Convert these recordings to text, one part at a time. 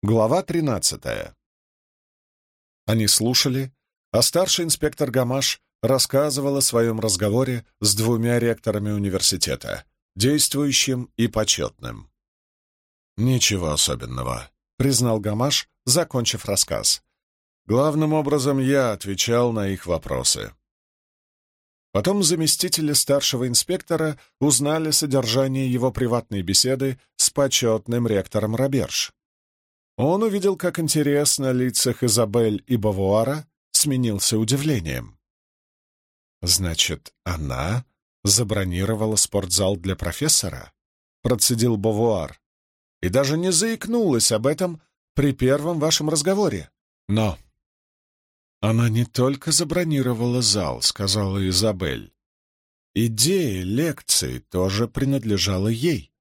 Глава 13. Они слушали, а старший инспектор Гамаш рассказывал о своем разговоре с двумя ректорами университета, действующим и почетным. «Ничего особенного», — признал Гамаш, закончив рассказ. «Главным образом я отвечал на их вопросы». Потом заместители старшего инспектора узнали содержание его приватной беседы с почетным ректором Роберж. Он увидел, как интерес на лицах Изабель и Бавуара сменился удивлением. «Значит, она забронировала спортзал для профессора?» — процедил Бавуар. «И даже не заикнулась об этом при первом вашем разговоре. Но «Она не только забронировала зал», — сказала Изабель. «Идея лекции тоже принадлежала ей.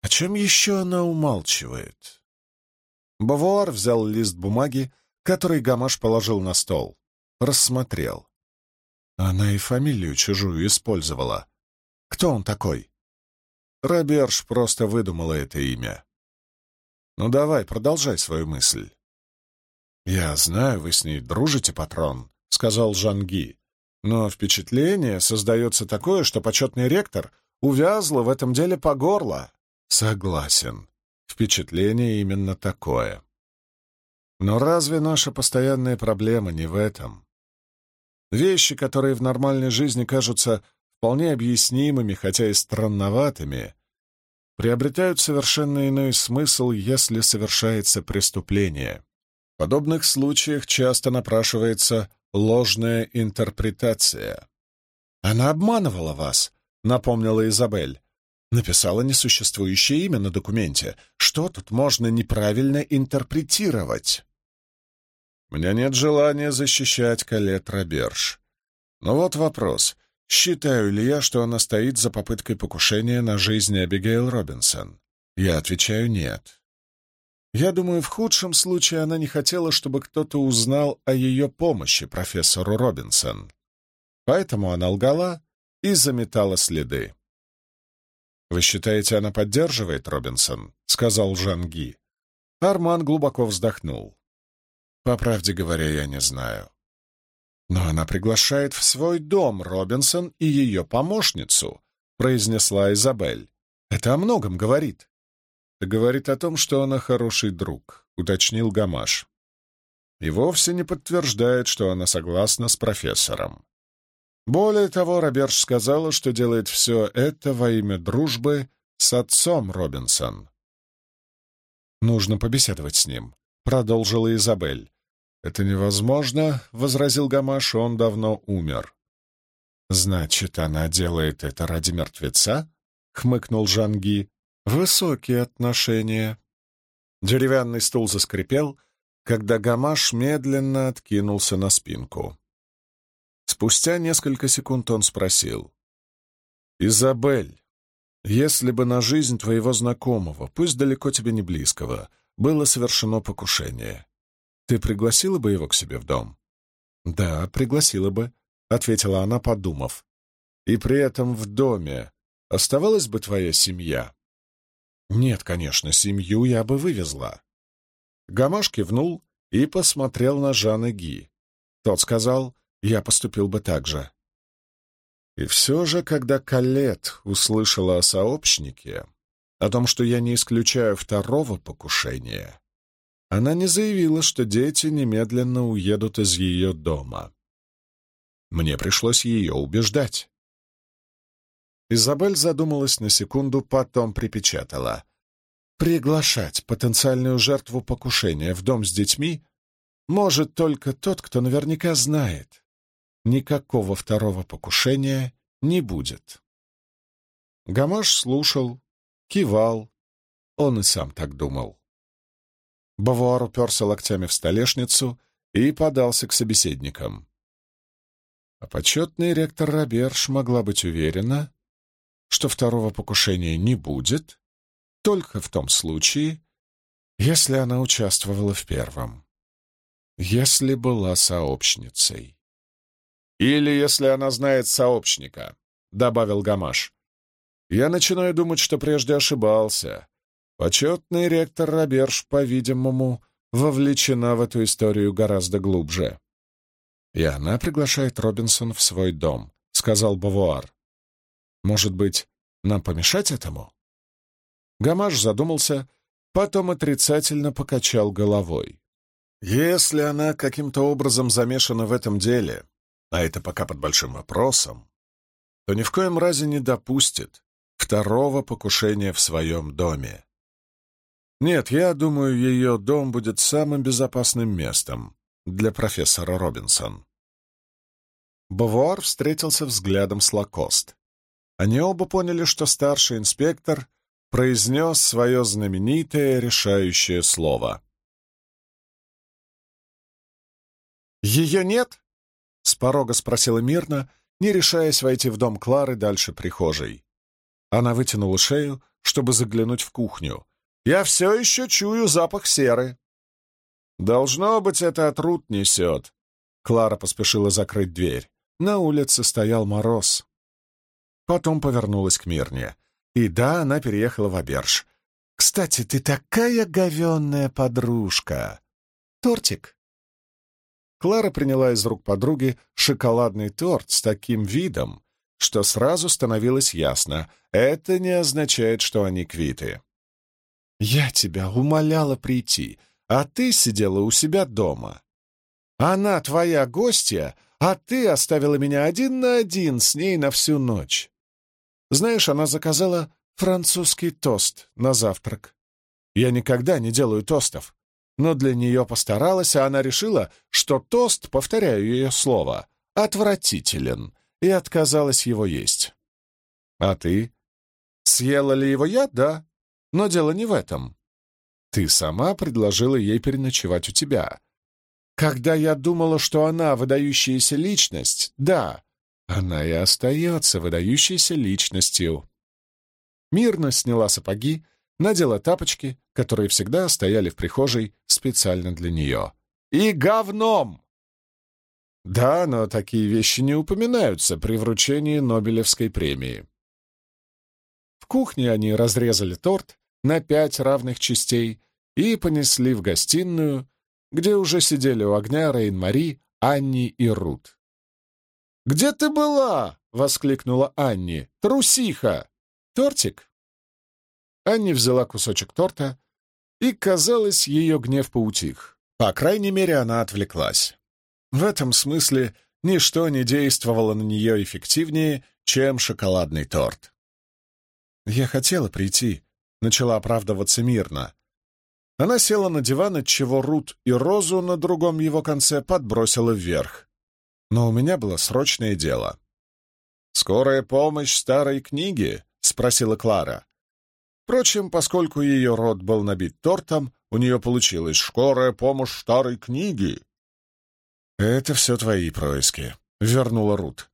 О чем еще она умалчивает?» Бавуар взял лист бумаги, который Гамаш положил на стол. Рассмотрел. Она и фамилию чужую использовала. Кто он такой? Роберж просто выдумала это имя. Ну давай, продолжай свою мысль. «Я знаю, вы с ней дружите, патрон», — сказал Жанги. «Но впечатление создается такое, что почетный ректор увязла в этом деле по горло». «Согласен. Впечатление именно такое. Но разве наша постоянная проблема не в этом? Вещи, которые в нормальной жизни кажутся вполне объяснимыми, хотя и странноватыми, приобретают совершенно иной смысл, если совершается преступление. В подобных случаях часто напрашивается ложная интерпретация. «Она обманывала вас», — напомнила Изабель. «Написала несуществующее имя на документе. Что тут можно неправильно интерпретировать?» «У меня нет желания защищать Калет Роберж. Но вот вопрос. Считаю ли я, что она стоит за попыткой покушения на жизнь Абигейл Робинсон? Я отвечаю «нет». Я думаю, в худшем случае она не хотела, чтобы кто-то узнал о ее помощи профессору Робинсон. Поэтому она лгала и заметала следы. «Вы считаете, она поддерживает Робинсон?» — сказал Жанги. Арман глубоко вздохнул. «По правде говоря, я не знаю. Но она приглашает в свой дом Робинсон и ее помощницу», — произнесла Изабель. «Это о многом говорит говорит о том, что она хороший друг», — уточнил Гамаш. И вовсе не подтверждает, что она согласна с профессором. Более того, Роберж сказала, что делает все это во имя дружбы с отцом Робинсон. «Нужно побеседовать с ним», — продолжила Изабель. «Это невозможно», — возразил Гамаш, — «он давно умер». «Значит, она делает это ради мертвеца?» — хмыкнул Жанги. Высокие отношения. Деревянный стул заскрипел, когда Гамаш медленно откинулся на спинку. Спустя несколько секунд он спросил. «Изабель, если бы на жизнь твоего знакомого, пусть далеко тебе не близкого, было совершено покушение, ты пригласила бы его к себе в дом?» «Да, пригласила бы», — ответила она, подумав. «И при этом в доме оставалась бы твоя семья?» Нет, конечно, семью я бы вывезла. Гамаш кивнул и посмотрел на Жана Ги. Тот сказал, я поступил бы так же. И все же, когда Калет услышала о сообщнике, о том, что я не исключаю второго покушения, она не заявила, что дети немедленно уедут из ее дома. Мне пришлось ее убеждать. Изабель задумалась на секунду, потом припечатала. «Приглашать потенциальную жертву покушения в дом с детьми может только тот, кто наверняка знает. Никакого второго покушения не будет». Гамаш слушал, кивал. Он и сам так думал. Бавуар уперся локтями в столешницу и подался к собеседникам. А почетный ректор Роберж могла быть уверена, что второго покушения не будет, только в том случае, если она участвовала в первом, если была сообщницей. «Или если она знает сообщника», — добавил Гамаш. «Я начинаю думать, что прежде ошибался. Почетный ректор Роберж, по-видимому, вовлечена в эту историю гораздо глубже. «И она приглашает Робинсон в свой дом», — сказал Бавуар. «Может быть, нам помешать этому?» Гамаш задумался, потом отрицательно покачал головой. «Если она каким-то образом замешана в этом деле, а это пока под большим вопросом, то ни в коем разе не допустит второго покушения в своем доме. Нет, я думаю, ее дом будет самым безопасным местом для профессора Робинсон. Бавуар встретился взглядом с Лакост. Они оба поняли, что старший инспектор произнес свое знаменитое решающее слово. «Ее нет?» — с порога спросила мирно, не решаясь войти в дом Клары дальше прихожей. Она вытянула шею, чтобы заглянуть в кухню. «Я все еще чую запах серы». «Должно быть, это от Рут несет». Клара поспешила закрыть дверь. На улице стоял мороз. Потом повернулась к Мирне. И да, она переехала в Аберж. «Кстати, ты такая говенная подружка!» «Тортик!» Клара приняла из рук подруги шоколадный торт с таким видом, что сразу становилось ясно — это не означает, что они квиты. «Я тебя умоляла прийти, а ты сидела у себя дома. Она твоя гостья, а ты оставила меня один на один с ней на всю ночь. Знаешь, она заказала французский тост на завтрак. Я никогда не делаю тостов, но для нее постаралась, а она решила, что тост, повторяю ее слово, отвратителен, и отказалась его есть. А ты? Съела ли его я? Да. Но дело не в этом. Ты сама предложила ей переночевать у тебя. Когда я думала, что она выдающаяся личность, да, она и остается выдающейся личностью. Мирно сняла сапоги, надела тапочки, которые всегда стояли в прихожей специально для нее. И говном! Да, но такие вещи не упоминаются при вручении Нобелевской премии. В кухне они разрезали торт на пять равных частей и понесли в гостиную, где уже сидели у огня Рейн-Мари, Анни и Рут. «Где ты была?» — воскликнула Анни. «Трусиха! Тортик?» Анни взяла кусочек торта, и, казалось, ее гнев поутих. По крайней мере, она отвлеклась. В этом смысле ничто не действовало на нее эффективнее, чем шоколадный торт. «Я хотела прийти», — начала оправдываться мирно. Она села на диван, отчего Рут и Розу на другом его конце подбросила вверх но у меня было срочное дело. «Скорая помощь старой книги?» — спросила Клара. Впрочем, поскольку ее рот был набит тортом, у нее получилось «скорая помощь старой книги». «Это все твои происки», — вернула Рут.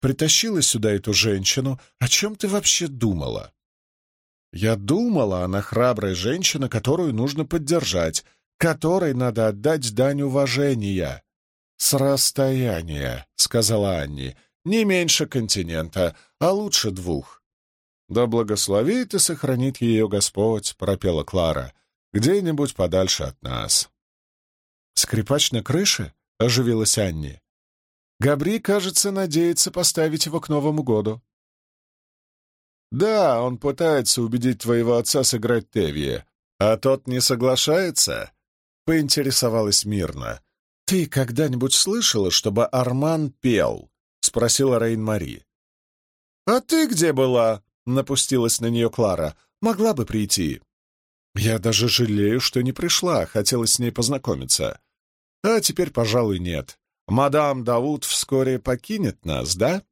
«Притащила сюда эту женщину. О чем ты вообще думала?» «Я думала, она храбрая женщина, которую нужно поддержать, которой надо отдать дань уважения. «С расстояния», — сказала Анни, — «не меньше континента, а лучше двух». «Да благословит и сохранит ее Господь», — пропела Клара, — «где-нибудь подальше от нас». «Скрипач на крыше?» — оживилась Анни. «Габри, кажется, надеется поставить его к Новому году». «Да, он пытается убедить твоего отца сыграть Тевие, а тот не соглашается?» — поинтересовалась мирно. «Ты когда-нибудь слышала, чтобы Арман пел?» — спросила Рейн-Мари. «А ты где была?» — напустилась на нее Клара. «Могла бы прийти». «Я даже жалею, что не пришла, хотела с ней познакомиться. А теперь, пожалуй, нет. Мадам Дауд вскоре покинет нас, да?»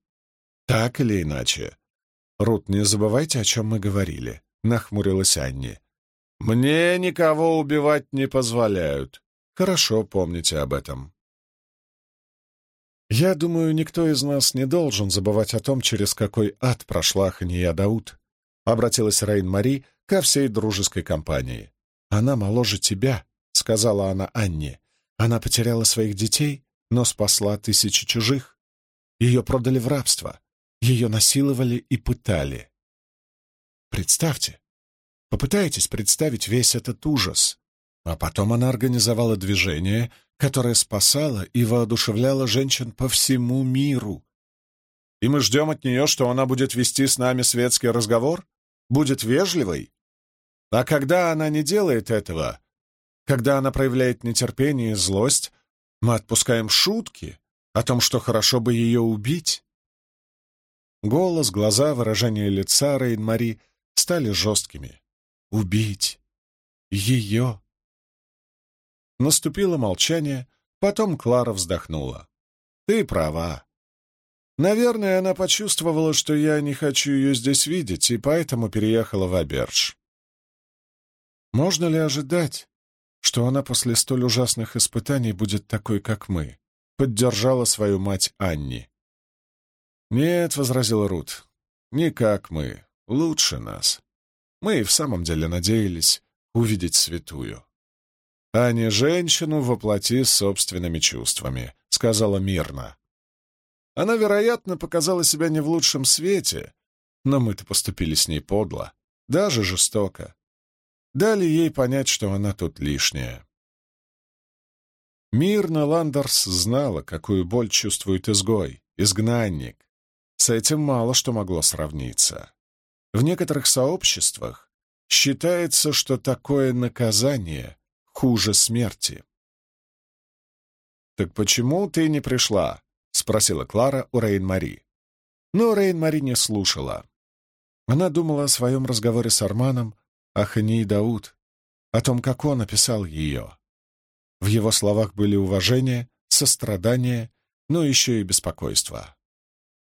«Так или иначе». «Рут, не забывайте, о чем мы говорили», — нахмурилась Анни. «Мне никого убивать не позволяют», Хорошо помните об этом. Я думаю, никто из нас не должен забывать о том, через какой ад прошла Хания Дауд, обратилась Рейн-Мари ко всей дружеской компании. Она моложе тебя, сказала она Анне. Она потеряла своих детей, но спасла тысячи чужих. Ее продали в рабство, ее насиловали и пытали. Представьте, Попытайтесь представить весь этот ужас. А потом она организовала движение, которое спасало и воодушевляло женщин по всему миру. И мы ждем от нее, что она будет вести с нами светский разговор? Будет вежливой? А когда она не делает этого, когда она проявляет нетерпение и злость, мы отпускаем шутки о том, что хорошо бы ее убить. Голос, глаза, выражение лица Рейн-Мари стали жесткими. Убить ее. Наступило молчание, потом Клара вздохнула. «Ты права. Наверное, она почувствовала, что я не хочу ее здесь видеть, и поэтому переехала в Аберж. Можно ли ожидать, что она после столь ужасных испытаний будет такой, как мы?» Поддержала свою мать Анни. «Нет», — возразила Рут, — «не как мы, лучше нас. Мы и в самом деле надеялись увидеть святую» а не женщину воплоти собственными чувствами», — сказала мирно. Она, вероятно, показала себя не в лучшем свете, но мы-то поступили с ней подло, даже жестоко. Дали ей понять, что она тут лишняя. Мирно Ландерс знала, какую боль чувствует изгой, изгнанник. С этим мало что могло сравниться. В некоторых сообществах считается, что такое наказание хуже смерти. «Так почему ты не пришла?» — спросила Клара у Рейн-Мари. Но Рейн-Мари не слушала. Она думала о своем разговоре с Арманом, о Хани Дауд, о том, как он описал ее. В его словах были уважение, сострадание, но еще и беспокойство.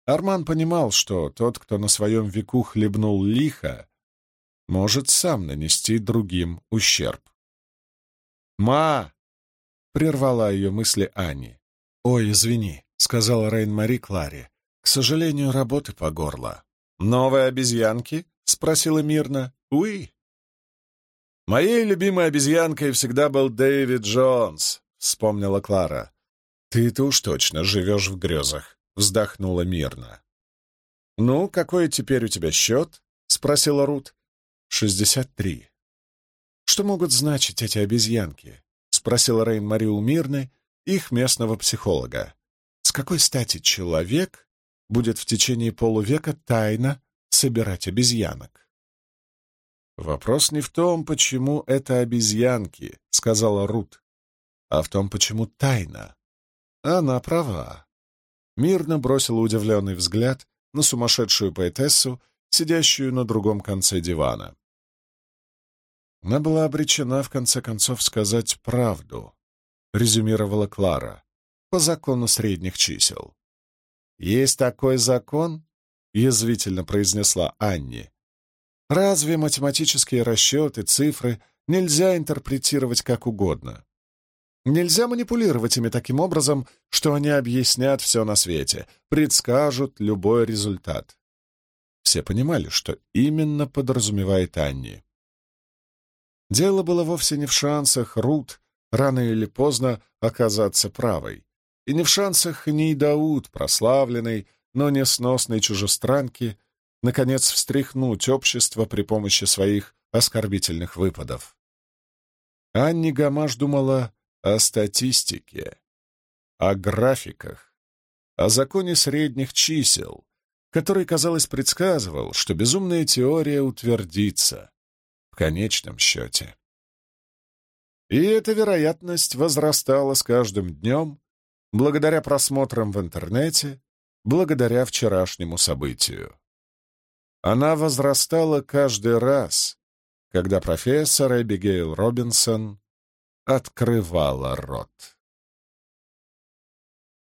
Арман понимал, что тот, кто на своем веку хлебнул лихо, может сам нанести другим ущерб. «Ма!» — прервала ее мысли Ани. «Ой, извини», — сказала Рейн-Мари Кларе. «К сожалению, работы по горло». «Новые обезьянки?» — спросила мирно. «Уи». «Моей любимой обезьянкой всегда был Дэвид Джонс», — вспомнила Клара. «Ты-то уж точно живешь в грезах», — вздохнула мирно. «Ну, какой теперь у тебя счет?» — спросила Рут. «Шестьдесят три». «Что могут значить эти обезьянки?» — спросил Рейн Мариу Мирны, их местного психолога. «С какой стати человек будет в течение полувека тайно собирать обезьянок?» «Вопрос не в том, почему это обезьянки», — сказала Рут, «а в том, почему тайна». Она права. Мирно бросила удивленный взгляд на сумасшедшую поэтессу, сидящую на другом конце дивана. Она была обречена, в конце концов, сказать правду, резюмировала Клара, по закону средних чисел. «Есть такой закон?» — язвительно произнесла Анни. «Разве математические расчеты, цифры нельзя интерпретировать как угодно? Нельзя манипулировать ими таким образом, что они объяснят все на свете, предскажут любой результат». Все понимали, что именно подразумевает Анни. Дело было вовсе не в шансах Рут рано или поздно оказаться правой, и не в шансах Нейдауд, прославленной, но несносной чужестранки, наконец встряхнуть общество при помощи своих оскорбительных выпадов. Анни Гамаш думала о статистике, о графиках, о законе средних чисел, который, казалось, предсказывал, что безумная теория утвердится в конечном счете. И эта вероятность возрастала с каждым днем благодаря просмотрам в интернете, благодаря вчерашнему событию. Она возрастала каждый раз, когда профессор Эбигейл Робинсон открывала рот.